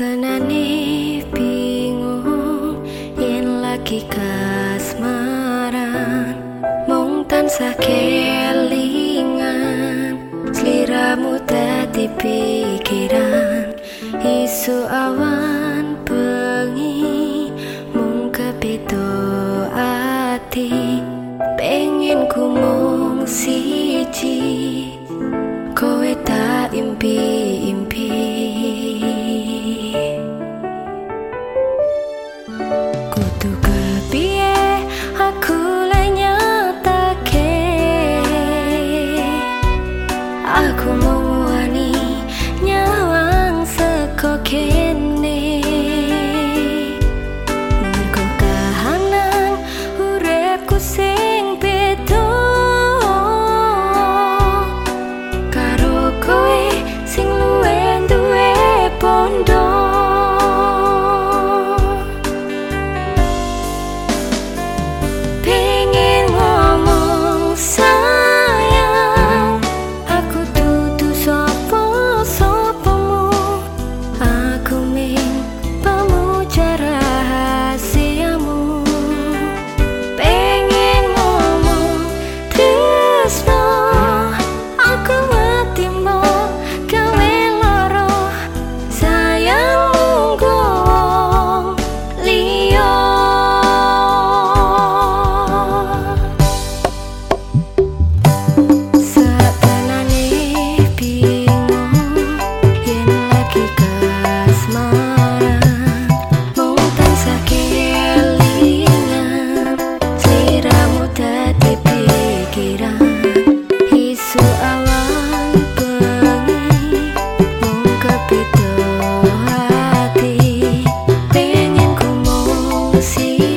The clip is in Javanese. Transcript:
Satenane bingung yen lagi kasmaran. Mung tansah kelingan sliramu dadi pikiran. Isu awan bengi mung kepitu ati. Pengen ku just see.